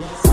Yes.